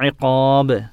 عقاب.